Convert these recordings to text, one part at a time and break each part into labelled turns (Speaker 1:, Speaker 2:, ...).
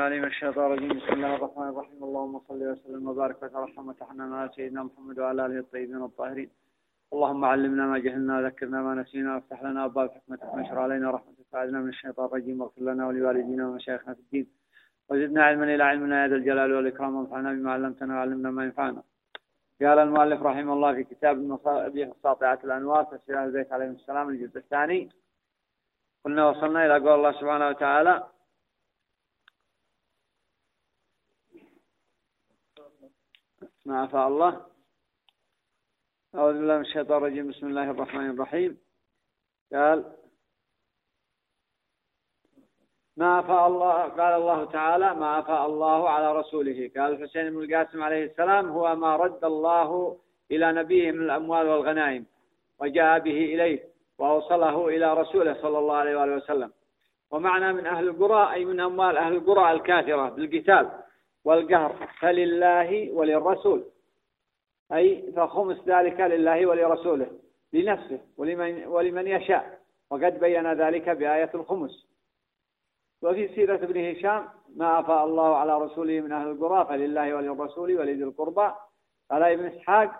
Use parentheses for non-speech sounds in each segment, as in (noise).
Speaker 1: عليم الشيطان الرجيم. بسم الله الرحمن الرحيم. اللهم صل وسلم وبارك وترحم وتحنن على سيدنا محمد وعلى آله الطيبين الطاهرين. اللهم علمنا ما جهلنا وذكرنا ما نسينا وافتح لنا أبواب حكمتك وانشر علينا رحمتك وعدنا من الشيطان الرجيم. واغفر لنا ولوالدينا ومشايخنا في الدين. وزدنا علما إلى علمنا يا ذا الجلال والإكرام. وانفعنا بما علمتنا وعلمنا ما ينفعنا. قال المؤلف رحمه الله في كتاب المصابيح الساطعة الأنوار أهل البيت عليهم السلام الجزء الثاني. قلنا وصلنا إلى قول الله سبحانه وتعالى ما أفاء الله. أعوذ بالله من الشيطان الرجيم. بسم الله الرحمن الرحيم. قال ما أفاء الله قال الله تعالى ما أفاء الله على رسوله. قال الحسين بن القاسم عليه السلام هو ما رد الله إلى نبيه من الأموال والغنائم وجاء به إليه وأوصله إلى رسوله صلى الله عليه وآله وسلم. ومعنى من أهل القرى أي من أموال أهل القرى الكافرة بالقتال. والقهر فلله وللرسول. أي فخمس ذلك لله ولرسوله لنفسه ولمن, ولمن يشاء. وقد بين ذلك بآية الخمس. وفي سيرة ابن هشام ما أفاء الله على رسوله من أهل القرى فلله وللرسول ولذي القربى. قال ابن إسحاق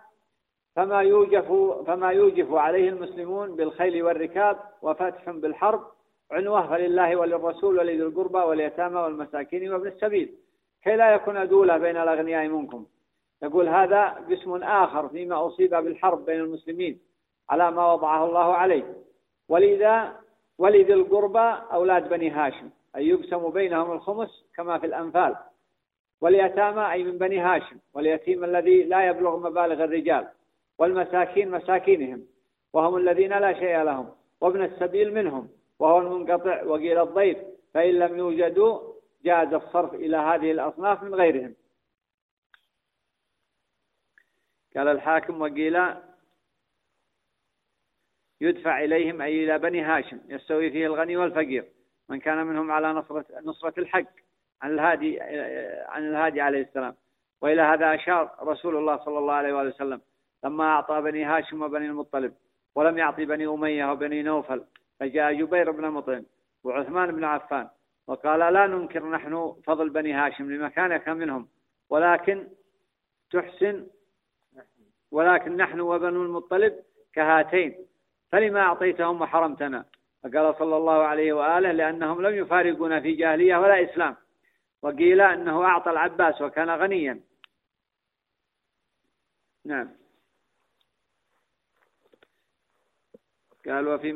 Speaker 1: فما يوجف فما يوجف عليه المسلمون بالخيل والركاب وفتح بالحرب عنوة فلله وللرسول ولذي القربى واليتامى والمساكين وابن السبيل. كي لا يكون دولة بين الأغنياء منكم. يقول هذا قسم آخر فيما أصيب بالحرب بين المسلمين على ما وضعه الله عليه. ولذا ولذي القربى أولاد بني هاشم أي يقسم بينهم الخمس كما في الأنفال. واليتامى أي من بني هاشم. واليتيم الذي لا يبلغ مبالغ الرجال. والمساكين مساكينهم. وهم الذين لا شيء لهم. وابن السبيل منهم. وهو المنقطع وقيل الضيف. فإن لم يوجدوا جاز الصرف إلى هذه الأصناف من غيرهم. قال الحاكم وقيل يدفع إليهم أي إلى بني هاشم يستوي فيه الغني والفقير من كان منهم على نصرة, نصرة الحق عن الهادي عن الهادي عليه السلام. وإلى هذا أشار رسول الله صلى الله عليه وسلم لما أعطى بني هاشم وبني المطلب ولم يعطي بني أمية وبني نوفل فجاء جبير بن مطعم وعثمان بن عفان وقال لا ننكر نحن فضل بني هاشم لمكانك منهم ولكن تحسن ولكن نحن وبنو المطلب كهاتين. فلما أعطيتهم وحرمتنا؟ فقال صلى الله عليه وآله لأنهم لم يفارقونا في جاهلية ولا إسلام. وقيل أنه أعطى العباس وكان غنيا. نعم. قال وفي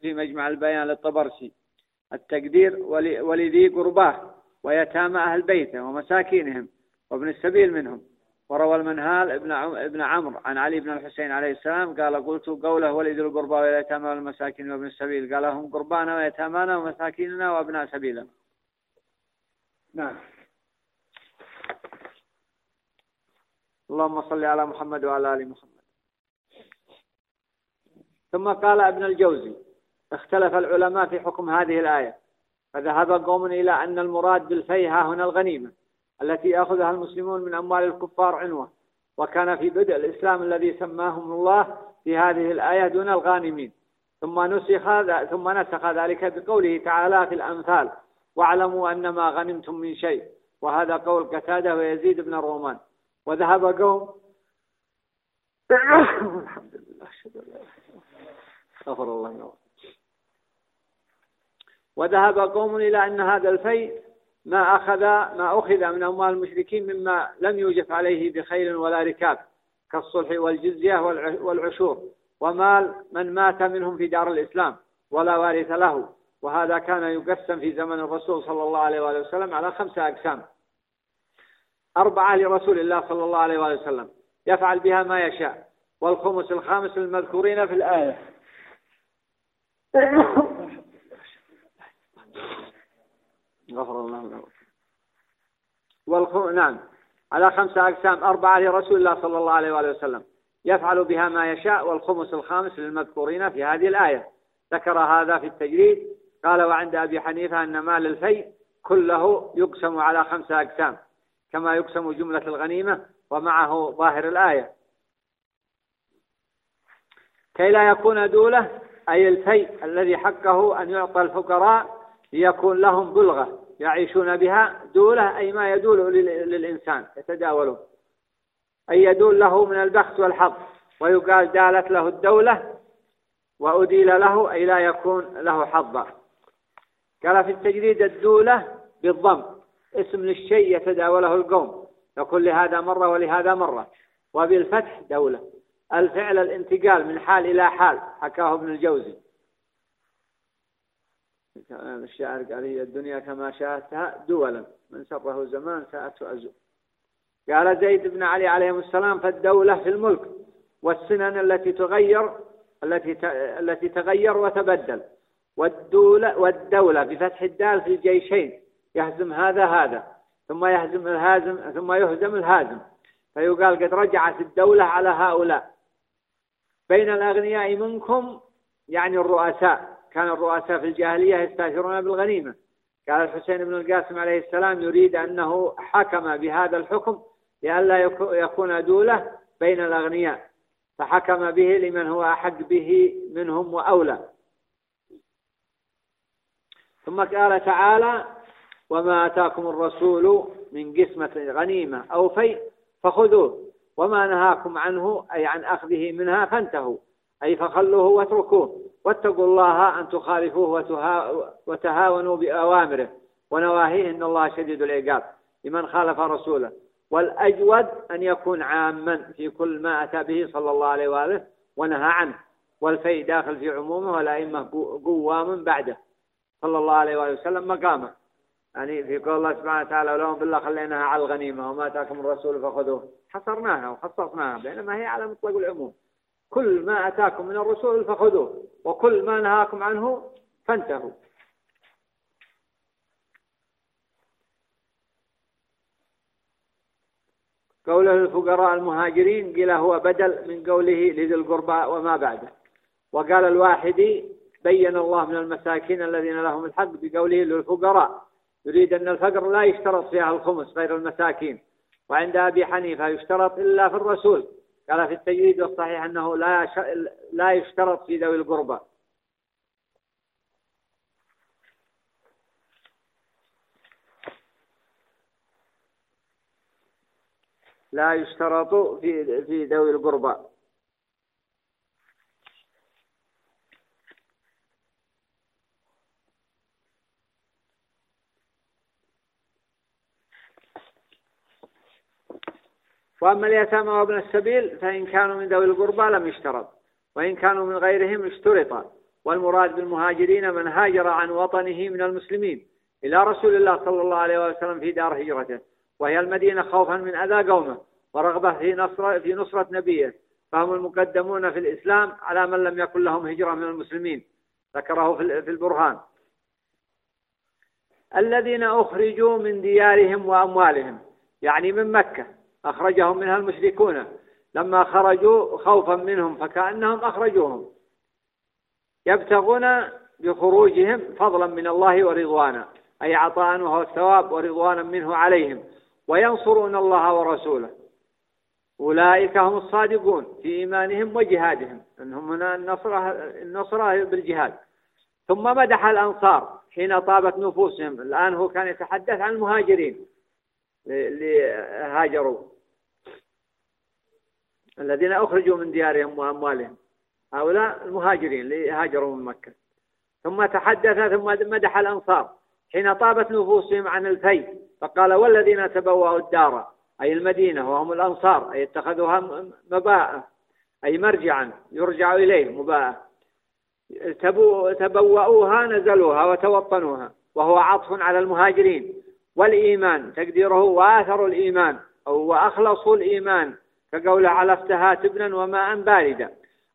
Speaker 1: في مجمع البيان للطبرسي. التقدير ولذي قرباه ويتامى أهل بيته ومساكينهم وابن السبيل منهم. وروى المنهال ابن ابن عمرو عن علي بن الحسين عليه السلام قال قلت قوله ولذي القربى واليتامى والمساكين وابن السبيل. قال هم قربانا ويتامانا ومساكيننا وابناء سبيلا نعم. اللهم صل على محمد وعلى آل محمد. ثم قال ابن الجوزي اختلف العلماء في حكم هذه الآية. فذهب قوم إلى أن المراد بالفيها هنا الغنيمة التي يأخذها المسلمون من أموال الكفار عنوة. وكان في بدء الإسلام الذي سماهم الله في هذه الآية دون الغانمين. ثم نسخ ثم نسخ ذلك بقوله تعالى في الأمثال واعلموا أن ما غنمتم من شيء وهذا قول قتادة ويزيد بن الرومان. وذهب قوم (coughs) الحمد لله. غفر الله. وذهب قوم إلى أن هذا الفيء ما أخذ ما أخذ من أموال المشركين مما لم يوجف عليه بخيل ولا ركاب كالصلح والجزية والعشور. ومال من مات منهم في دار الإسلام ولا وارث له. وهذا كان يقسم في زمن الرسول صلى الله عليه وآله وسلم على خمسة أقسام. أربعة لرسول الله صلى الله عليه وآله وسلم. يفعل بها ما يشاء. والخمس الخامس المذكورين في الآية. غفر الله له. والخ... نعم. على خمسة أقسام. أربعة لرسول الله صلى الله عليه وآله وسلم. يفعل بها ما يشاء. والخمس الخامس للمذكورين في هذه الآية. ذكر هذا في التجريد. قال وعند أبي حنيفة أن مال الفيء كله يقسم على خمسة أقسام. كما يقسم جملة الغنيمة ومعه ظاهر الآية. كي لا يكون دولة أي الفيء الذي حقه أن يعطى الفقراء ليكون لهم بلغة يعيشون بها دولة أي ما يدول للإنسان يتداوله أي يدول له من البخت والحظ ويقال دالت له الدولة وأديل له أي لا يكون له حظا. قال في التجريد الدولة بالضم اسم للشيء يتداوله القوم يقول لهذا مرة ولهذا مرة. وبالفتح دولة. الفعل الانتقال من حال إلى حال حكاه ابن الجوزي. الشاعر قال هي الدنيا كما شاءتها دولا. من سره زمان ساءته أزول قال زيد بن علي عليه السلام فالدولة في الملك والسنن التي تغير التي التي تغير وتبدل. والدولة والدولة بفتح الدال في الجيشين يهزم هذا هذا ثم يهزم الهازم ثم يهزم الهازم. فيقال قد رجعت الدولة على هؤلاء. بين الأغنياء منكم يعني الرؤساء. كان الرؤساء في الجاهلية يستأثرون بالغنيمة. قال الحسين بن القاسم عليه السلام يريد أنه حكم بهذا الحكم لئلا يكون دولة بين الأغنياء. فحكم به لمن هو أحق به منهم وأولى. ثم قال تعالى وما أتاكم الرسول من قسمة غنيمة أو فيء فخذوه وما نهاكم عنه أي عن أخذه منها فانتهوا أي فخلوه واتركوه. واتقوا الله أن تخالفوه وتهاونوا بأوامره ونواهيه إن الله شديد العقاب لمن خالف رسوله. والأجود أن يكون عاما في كل ما أتى به صلى الله عليه وآله ونهى عنه. والفيء داخل في عمومه والأئمة قوام بعده. صلى الله عليه وآله وسلم مقامه. يعني في قول الله سبحانه وتعالى ولهم بالله خليناها على الغنيمة وما أتاكم الرسول فخذوه حصرناها وخصصناها بينما هي على مطلق العموم. كل ما أتاكم من الرسول فخذوه وكل ما نهاكم عنه فانتهوا. قوله الفقراء المهاجرين قيل هو بدل من قوله لذي القربى وما بعده. وقال الواحدي بين الله من المساكين الذين لهم الحق بقوله للفقراء يريد أن الفقر لا يشترط فيها الخمس غير المساكين وعند أبي حنيفة يشترط إلا في الرسول. قال في التجريد والصحيح أنه لا لا يشترط في ذوي القربى. لا يشترط في في ذوي القربى. وأما اليتامى وابن السبيل فإن كانوا من ذوي القربى لم يشترط وإن كانوا من غيرهم اشترط. والمراد بالمهاجرين من هاجر عن وطنه من المسلمين إلى رسول الله صلى الله عليه وسلم في دار هجرته وهي المدينة خوفا من أذى قومه ورغبة في نصر في نصرة نبيه فهم المقدمون في الإسلام على من لم يكن لهم هجرة من المسلمين. ذكره في البرهان. الذين أخرجوا من ديارهم وأموالهم يعني من مكة أخرجهم منها المشركون. لما خرجوا خوفا منهم فكأنهم أخرجوهم. يبتغون بخروجهم فضلا من الله ورضوانا أي عطاء وهو الثواب ورضوانا منه عليهم وينصرون الله ورسوله. أولئك هم الصادقون في إيمانهم وجهادهم أنهم هنا النصرة, النصرة بالجهاد. ثم مدح الأنصار حين طابت نفوسهم. الآن هو كان يتحدث عن المهاجرين اللي هاجروا الذين أخرجوا من ديارهم وأموالهم. هؤلاء المهاجرين اللي هاجروا من مكة. ثم تحدث ثم مدح الأنصار حين طابت نفوسهم عن الفي. فقال والذين تبوأوا الدار أي المدينة وهم الأنصار أي اتخذوها مباء أي مرجعا يرجع إليه مباء تبوأوها نزلوها وتوطنوها وهو عطف على المهاجرين. والإيمان تقديره وآثر الإيمان أو وأخلصوا الإيمان. كقوله علفتها ابنا وماء باردا.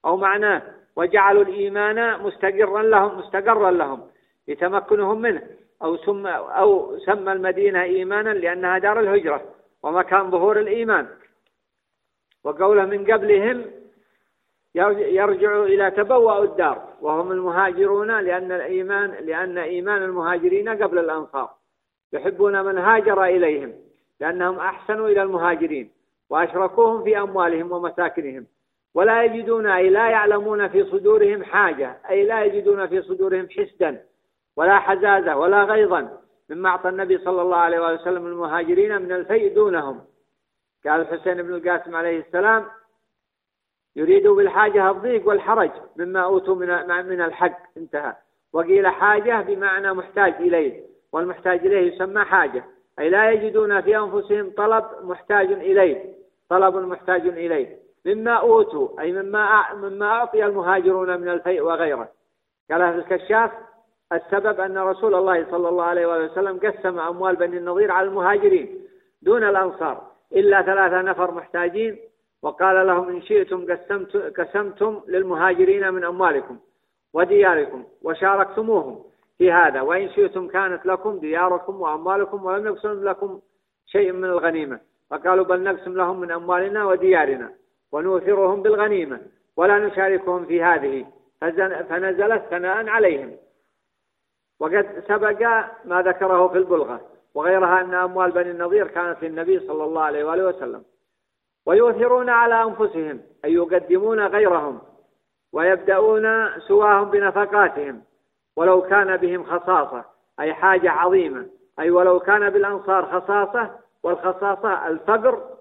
Speaker 1: أو معناه وجعلوا الإيمان مستقرا لهم مستقرا لهم لتمكنهم منه. أو سمى أو سمى المدينة إيمانا لأنها دار الهجرة ومكان ظهور الإيمان. وقوله من قبلهم يرجع إلى تبوأ الدار. وهم المهاجرون لأن الإيمان لأن إيمان المهاجرين قبل الأنصار. يحبون من هاجر إليهم لأنهم أحسنوا إلى المهاجرين. وأشركوهم في أموالهم ومساكنهم. ولا يجدون أي لا يعلمون في صدورهم حاجة أي لا يجدون في صدورهم حسدا ولا حزازة ولا غيظا مما أعطى النبي صلى الله عليه وسلم المهاجرين من الفيء دونهم. قال الحسين بن القاسم عليه السلام يريد بالحاجة الضيق والحرج مما أوتوا من من الحق. انتهى. وقيل حاجة بمعنى محتاج إليه والمحتاج إليه يسمى حاجة. أي لا يجدون في أنفسهم طلب محتاج إليه طلب محتاج إليه. مما أوتوا أي مما مما أعطي المهاجرون من الفيء وغيره. قال أهل الكشاف السبب أن رسول الله صلى الله عليه وسلم قسم أموال بني النضير على المهاجرين دون الأنصار إلا ثلاثة نفر محتاجين. وقال لهم إن شئتم قسمت قسمتم للمهاجرين من أموالكم ودياركم وشاركتموهم. في هذا. وإن شئتم كانت لكم دياركم وأموالكم ولم نقسم لكم شيء من الغنيمة. فقالوا بل نقسم لهم من أموالنا وديارنا ونوثرهم بالغنيمة ولا نشاركهم في هذه. فنزلت ثناء عليهم. وقد سبق ما ذكره في البلغة وغيرها أن أموال بني النضير كانت للنبي صلى الله عليه وآله وسلم. ويؤثرون على أنفسهم أي يقدمون غيرهم ويبدأون سواهم بنفقاتهم. ولو كان بهم خصاصة أي حاجة عظيمة أي ولو كان بالأنصار خصاصة والخصاصة الفقر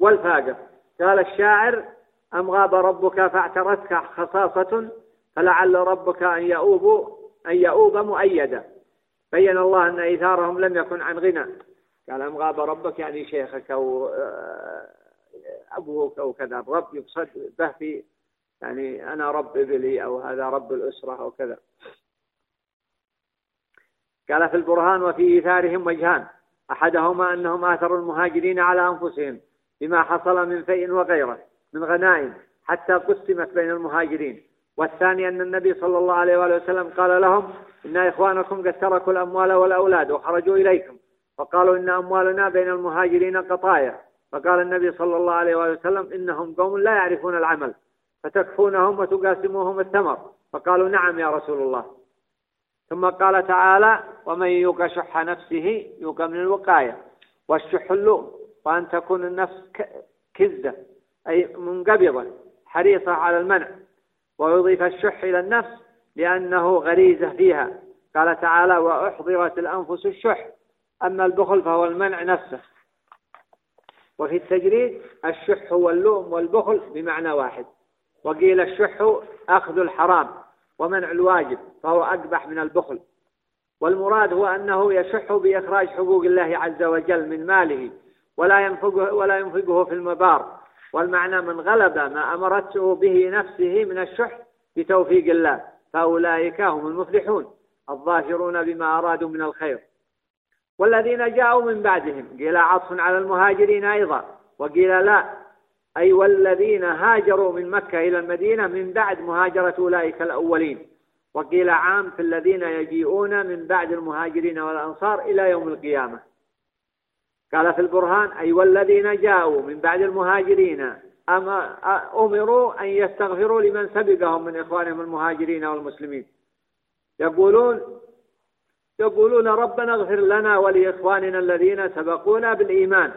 Speaker 1: والفاقر. قال الشاعر أم غاب ربك فاعترتك خصاصة فلعل ربك أن يؤوب أن يؤوب مؤيدا. بين الله أن إيثارهم لم يكن عن غنى. قال أم غاب ربك يعني شيخك أو آه، أبوك أو كذا. الرب يقصد به في يعني أنا رب إبلي أو هذا رب الأسرة أو كذا. قال في البرهان وفي إيثارهم وجهان. أحدهما أنهم آثروا المهاجرين على أنفسهم بما حصل من فيء وغيره من غنائم حتى قسمت بين المهاجرين. والثاني أن النبي صلى الله عليه وآله وسلم قال لهم إن إخوانكم قد تركوا الأموال والأولاد وخرجوا إليكم. فقالوا إن أموالنا بين المهاجرين قطايا. فقال النبي صلى الله عليه وآله وسلم إنهم قوم لا يعرفون العمل فتكفونهم وتقاسموهم الثمر. فقالوا نعم يا رسول الله. ثم قال تعالى ومن يوق شح نفسه يوق من الوقاية والشح اللوم وأن تكون النفس كزة أي منقبضة حريصة على المنع. ويضيف الشح إلى النفس لأنه غريزة فيها. قال تعالى وأحضرت الأنفس الشح. أما البخل فهو المنع نفسه. وفي التجريد الشح واللوم والبخل بمعنى واحد. وقيل الشح أخذ الحرام. ومنع الواجب فهو أقبح من البخل. والمراد هو أنه يشح بإخراج حقوق الله عز وجل من ماله ولا ينفقه, ولا ينفقه في المبار والمعنى من غلب ما أمرته به نفسه من الشح بتوفيق الله فأولئك هم المفلحون الظاهرون بما أرادوا من الخير. والذين جاءوا من بعدهم قيل عطف على المهاجرين أيضا وقيل لا أي والذين هاجروا من مكة إلى المدينة من بعد مهاجرة أولئك الأولين. وقيل عام في الذين يجيئون من بعد المهاجرين والأنصار إلى يوم القيامة. قال في البرهان أي والذين جاءوا من بعد المهاجرين أمروا أن يستغفروا لمن سبقهم من إخوانهم المهاجرين والمسلمين. يقولون يقولون ربنا اغفر لنا ولإخواننا الذين سبقونا بالإيمان.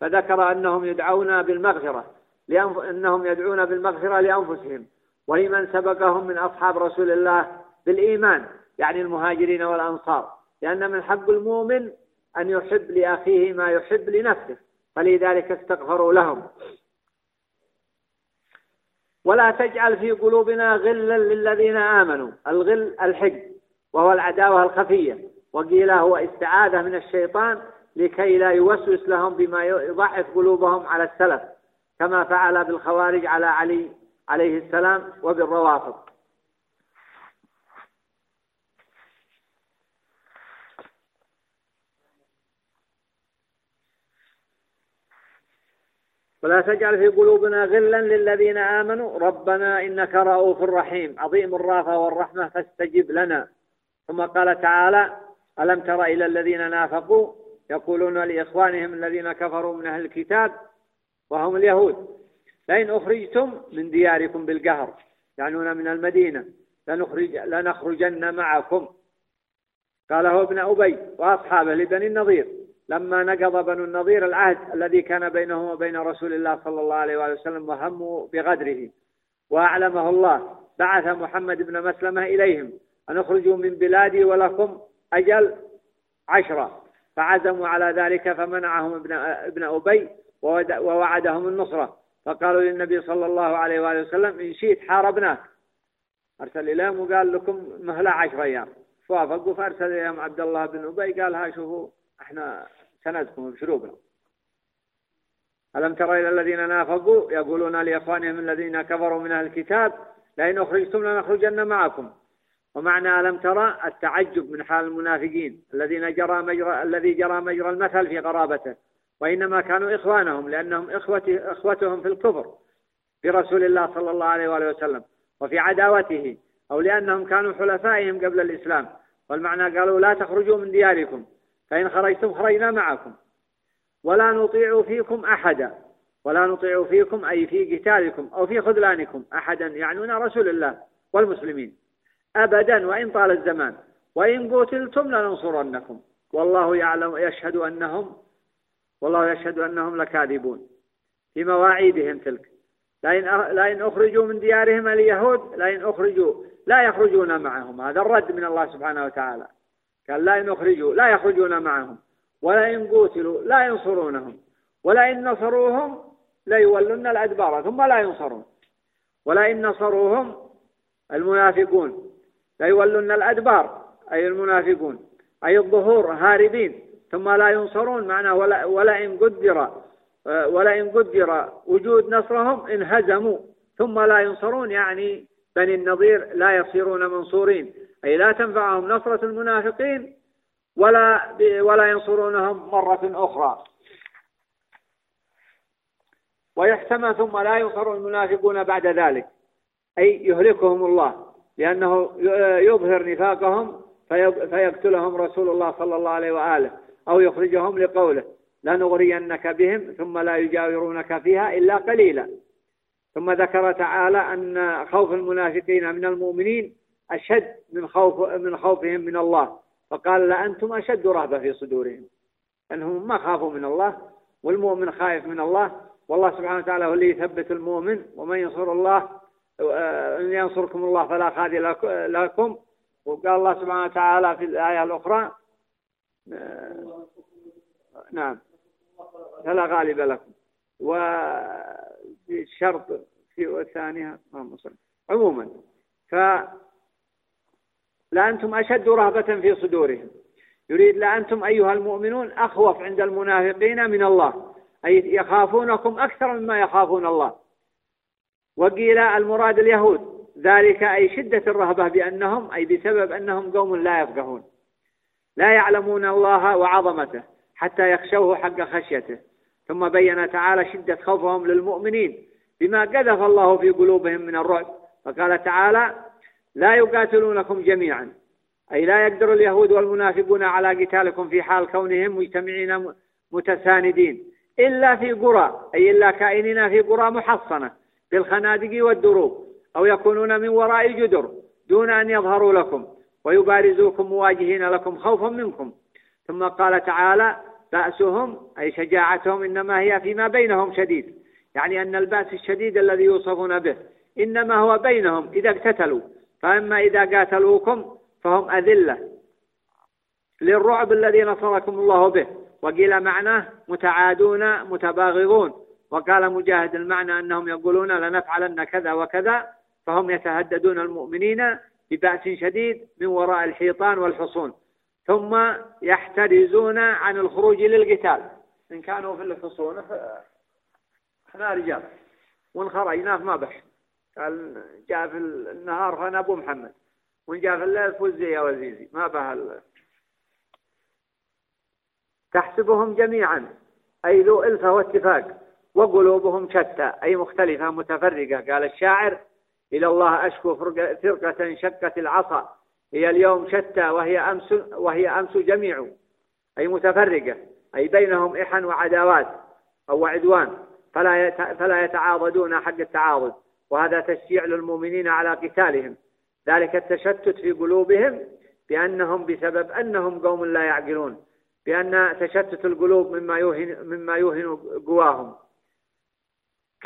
Speaker 1: فذكر أنهم يدعون بالمغفرة لأنهم يدعون بالمغفرة لأنفسهم ولمن سبقهم من أصحاب رسول الله بالإيمان يعني المهاجرين والأنصار لأن من حق المؤمن أن يحب لأخيه ما يحب لنفسه فلذلك استغفروا لهم. ولا تجعل في قلوبنا غلا للذين آمنوا الغل الحق وهو العداوة الخفية. وقيل هو استعاذة من الشيطان لكي لا يوسوس لهم بما يضعف قلوبهم على السلف كما فعل بالخوارج على علي عليه السلام وبالروافض. ولا تجعل في قلوبنا غلا للذين آمنوا ربنا إنك رؤوف رحيم عظيم الرافة والرحمة فاستجب لنا. ثم قال تعالى ألم تر إلى الذين نافقوا يقولون لإخوانهم الذين كفروا من أهل الكتاب وهم اليهود لئن أخرجتم من دياركم بالقهر يعنون من المدينة لنخرج لنخرجن معكم. قاله ابن أبي وأصحابه لبني النضير لما نقض بنو النضير العهد الذي كان بينهم وبين رسول الله صلى الله عليه وسلم وهموا بغدره وأعلمه الله بعث محمد بن مسلمة إليهم أن اخرجوا من بلادي ولكم أجل عشرة. فعزموا على ذلك فمنعهم ابن, ابن أبي ووعدهم النصرة. فقالوا للنبي صلى الله عليه وآله وسلم إن شئت حاربناك. أرسل إليهم وقال لكم مهلة عشر أيام. فوافقوا فأرسل إليهم عبد الله بن أبي قال ها شوفوا إحنا سندكم بشروبنا. ألم تر إلى الذين نافقوا؟ يقولون لإخوانهم الذين كفروا من أهل الكتاب لئن أخرجتم لنخرجن معكم. ومعنى ألم ترى التعجب من حال المنافقين الذين جرى مجرى الذي جرى مجرى المثل في قرابته وإنما كانوا إخوانهم لأنهم إخوة إخوتهم في الكفر برسول الله صلى الله عليه وآله وسلم وفي عداوته أو لأنهم كانوا حلفائهم قبل الإسلام. والمعنى قالوا لا تخرجوا من دياركم فإن خرجتم خرجنا معكم. ولا نطيع فيكم أحدا ولا نطيع فيكم أي في قتالكم أو في خذلانكم أحدا يعنون رسول الله والمسلمين. أبدا وإن طال الزمان. وإن قتلتم لننصرنكم. والله يعلم يشهد أنهم والله يشهد أنهم لكاذبون. في مواعيدهم تلك. لئن لئن أخرجوا من ديارهم اليهود لئن أخرجوا لا يخرجون معهم. هذا الرد من الله سبحانه وتعالى. قال لئن أخرجوا لا يخرجون معهم. ولئن قتلوا لا ينصرونهم. ولئن نصروهم ليولن الأدبار ثم لا ينصرون. ولئن نصروهم المنافقون. ليولن الأدبار أي المنافقون أي الظهور هاربين ثم لا ينصرون معناه ولا ولئن قدر ولئن قدر وجود نصرهم انهزموا ثم لا ينصرون يعني بني النضير لا يصيرون منصورين أي لا تنفعهم نصرة المنافقين ولا ولا ينصرونهم مرة أخرى. ويحتمى ثم لا ينصر المنافقون بعد ذلك أي يهلكهم الله. لأنه يظهر نفاقهم فيقتلهم رسول الله صلى الله عليه وآله أو يخرجهم لقوله لنغرينك بهم ثم لا يجاورونك فيها إلا قليلا. ثم ذكر تعالى أن خوف المنافقين من المؤمنين أشد من خوف من خوفهم من الله فقال لأنتم أشد رهبة في صدورهم أنهم ما خافوا من الله والمؤمن خايف من الله والله سبحانه وتعالى هو اللي يثبت المؤمن ومن ينصر الله إن ينصركم الله فلا خاذل لكم. وقال الله سبحانه وتعالى في الآية الأخرى نعم فلا غالب لكم. وشرط في الثانية عموما ف لأنتم أشد رهبة في صدورهم. يريد لأنتم أيها المؤمنون أخوف عند المنافقين من الله أي يخافونكم أكثر مما يخافون الله. وقيل المراد اليهود. ذلك أي شدة الرهبة بأنهم أي بسبب أنهم قوم لا يفقهون. لا يعلمون الله وعظمته حتى يخشوه حق خشيته. ثم بين تعالى شدة خوفهم للمؤمنين بما قذف الله في قلوبهم من الرعب. فقال تعالى لا يقاتلونكم جميعا. أي لا يقدر اليهود والمنافقون على قتالكم في حال كونهم مجتمعين متساندين. إلا في قرى أي إلا كائنين في قرى محصنة. بالخنادق والدروب أو يكونون من وراء الجدر دون أن يظهروا لكم ويبارزوكم مواجهين لكم خوفا منكم. ثم قال تعالى بأسهم أي شجاعتهم إنما هي فيما بينهم شديد. يعني أن البأس الشديد الذي يوصفون به إنما هو بينهم إذا اقتتلوا. فأما إذا قاتلوكم فهم أذلة. للرعب الذي نصركم الله به وقيل معناه متعادون متباغضون. وقال مجاهد المعنى أنهم يقولون لنفعلن كذا وكذا فهم يتهددون المؤمنين ببأس شديد من وراء الحيطان والحصون ثم يحترزون عن الخروج للقتال. إن كانوا في الحصون إحنا رجال. وإن خرجنا فما بح قال جاء في النهار فأنا أبو محمد وإن جاء في الليل فوزي يا وزيزي. ما بها تحسبهم جميعا. أي ذو ألفة واتفاق. وقلوبهم شتى أي مختلفة متفرقة. قال الشاعر إلى الله أشكو فرقة شكت العصا. هي اليوم شتى وهي أمس وهي أمس جميع. أي متفرقة. أي بينهم إحن وعداوات أو عدوان. فلا فلا يتعاضدون حق التعاضد. وهذا تشجيع للمؤمنين على قتالهم. ذلك التشتت في قلوبهم بأنهم بسبب أنهم قوم لا يعقلون. بأن تشتت القلوب مما يوهن مما يوهن قواهم.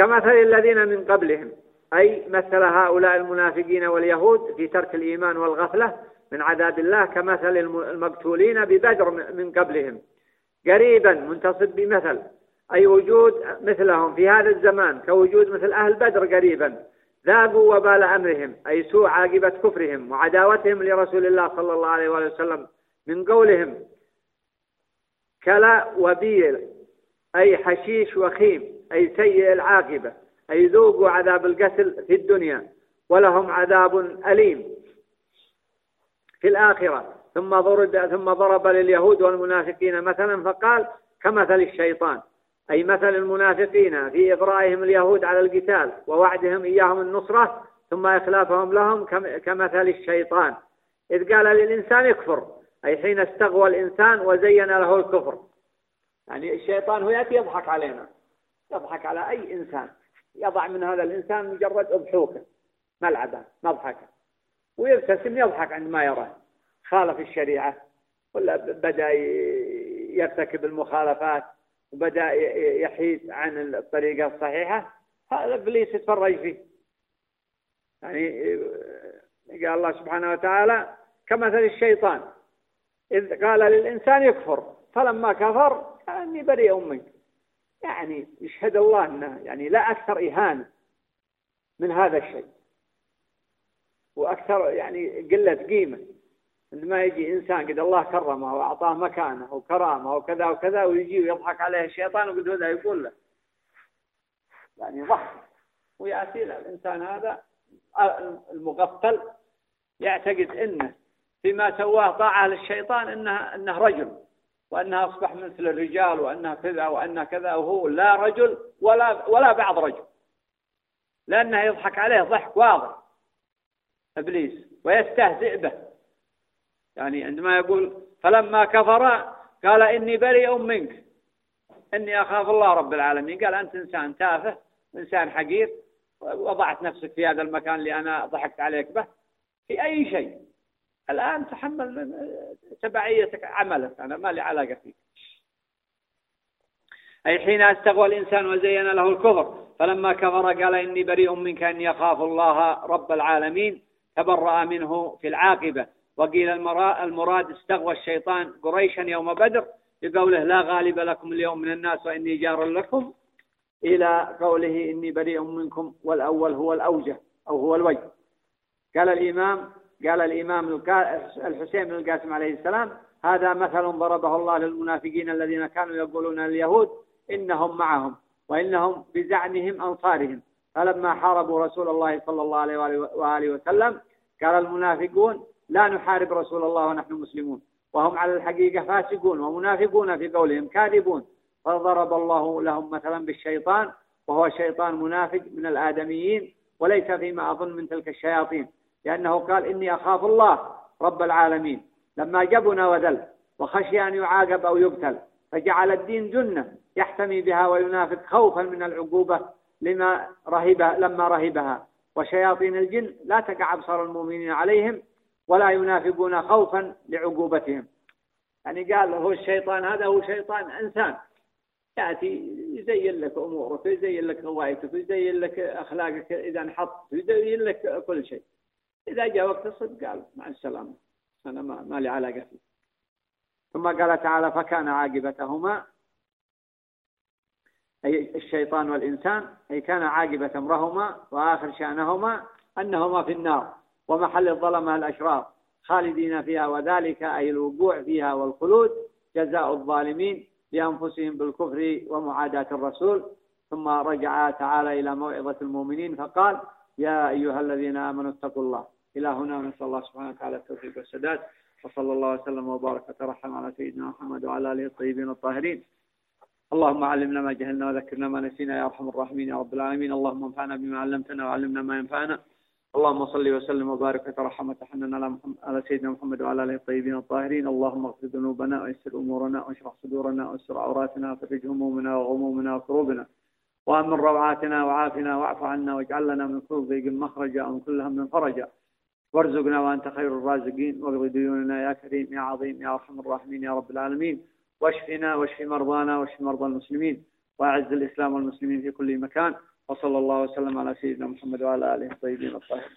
Speaker 1: كمثل الذين من قبلهم أي مثل هؤلاء المنافقين واليهود في ترك الإيمان والغفلة من عذاب الله كمثل المقتولين ببدر من قبلهم. قريبا منتصب بمثل أي وجود مثلهم في هذا الزمان كوجود مثل أهل بدر قريبا. ذاقوا وبال أمرهم أي سوء عاقبة كفرهم وعداوتهم لرسول الله صلى الله عليه وسلم من قولهم. كلا وبيل أي حشيش وخيم. أي سيء العاقبة أي ذوقوا عذاب القتل في الدنيا ولهم عذاب أليم. في الآخرة ثم ضرب ثم ضرب لليهود والمنافقين مثلا فقال كمثل الشيطان. أي مثل المنافقين في إغرائهم اليهود على القتال ووعدهم إياهم النصرة ثم إخلافهم لهم كمثل الشيطان. إذ قال للإنسان يكفر أي حين استغوى الإنسان وزين له الكفر. يعني الشيطان هو يأتي يضحك علينا. يضحك على أي إنسان. يضع من هذا الإنسان مجرد أضحوكة ملعبة مضحكة. ويبتسم يضحك عندما يراه. خالف الشريعة ولا بدأ يرتكب المخالفات وبدأ يحيد عن الطريقة الصحيحة. هذا إبليس يتفرج فيه. يعني قال الله سبحانه وتعالى كمثل الشيطان إذ قال للإنسان يكفر فلما كفر إني بريء منك. يعني يشهد الله أنه يعني لا أكثر إهانة من هذا الشيء. وأكثر يعني قلة قيمة. عندما يجي إنسان قد الله كرمه وأعطاه مكانه وكرامه وكذا وكذا ويجي ويضحك عليه الشيطان وقد هذا يقول له. يعني ضحك. ويأتي الإنسان هذا المغفل يعتقد أنه فيما سواه طاعة للشيطان أنه, إنه رجل. وأنه أصبح مثل الرجال وأنه كذا وأنه كذا وهو لا رجل ولا, ولا بعض رجل. لأنه يضحك عليه ضحك واضح. إبليس ويستهزئ به. يعني عندما يقول فلما كفر قال إني بريء منك. إني أخاف الله رب العالمين. قال أنت إنسان تافه إنسان حقير وضعت نفسك في هذا المكان اللي أنا ضحكت عليك به. في أي شيء. الآن تحمل تبعية عملك. أنا ما لي علاقة فيك. أي حين أستغوى الإنسان وزين له الكفر فلما كفر قال إني بريء منك إني أخاف الله رب العالمين. تبرأ منه في العاقبة. وقيل المراد استغوى الشيطان قريشا يوم بدر بقوله لا غالب لكم اليوم من الناس وإني جار لكم إلى قوله إني بريء منكم والأول هو الأوجه أو هو الوجه. قال الإمام قال الإمام الحسين بن القاسم عليه السلام هذا مثل ضربه الله للمنافقين الذين كانوا يقولون اليهود إنهم معهم وإنهم بزعمهم أنصارهم. فلما حاربوا رسول الله صلى الله عليه وآله وسلم قال المنافقون لا نحارب رسول الله ونحن مسلمون. وهم على الحقيقة فاسقون ومنافقون في قولهم كاذبون. فضرب الله لهم مثلا بالشيطان وهو شيطان منافق من الآدميين وليس فيما أظن من تلك الشياطين. لأنه قال إني أخاف الله رب العالمين. لما جبنا وذل وخشي أن يعاقب أو يقتل فجعل الدين جنة يحتمي بها وينافق خوفا من العقوبة لما رهبها لما رهبها. وشياطين الجن لا تقع أبصار المؤمنين عليهم ولا ينافقون خوفا لعقوبتهم. يعني قال هو الشيطان هذا هو شيطان إنسان. يأتي يزين لك أمورك يزين لك غوايتك يزين لك أخلاقك إذا انحط يزين لك كل شيء. إذا جاء وقت الصدق قال مع السلامة. أنا ما, ما لي علاقة فيه. ثم قال تعالى فكان عاقبتهما أي الشيطان والإنسان أي كان عاقبة أمرهما وآخر شأنهما أنهما في النار ومحل الظلمة الأشرار خالدين فيها وذلك أي الوقوع فيها والخلود جزاء الظالمين لأنفسهم بالكفر ومعاداة الرسول. ثم رجع تعالى إلى موعظة المؤمنين فقال يا أيها الذين آمنوا اتقوا الله. إلى هنا نسأل الله سبحانه وتعالى التوفيق والسداد. وصلى الله وسلم وبارك وترحم على سيدنا محمد وعلى آله الطيبين الطاهرين. اللهم علمنا ما جهلنا وذكرنا ما نسينا يا أرحم الراحمين يا رب العالمين. اللهم انفعنا بما علمتنا وعلمنا ما ينفعنا. اللهم صل وسلم وبارك وترحم وتحنن على على سيدنا محمد وعلى آله الطيبين الطاهرين. اللهم اغفر ذنوبنا ويسر أمورنا واشرح صدورنا واستر عوراتنا وفرج همومنا وغمومنا وكروبنا. وأمن روعاتنا وعافنا واعف عنا واجعل لنا من كل ضيق مخرجا ومن كل هم فرجا وارزقنا وأنت خير الرازقين. واقض ديوننا يا كريم يا عظيم يا أرحم الراحمين يا رب العالمين. واشفنا واشف مرضانا واشف مرضى المسلمين. وأعز الإسلام والمسلمين في كل مكان. وصلى الله وسلم على سيدنا محمد وعلى آله الطيبين الطاهرين.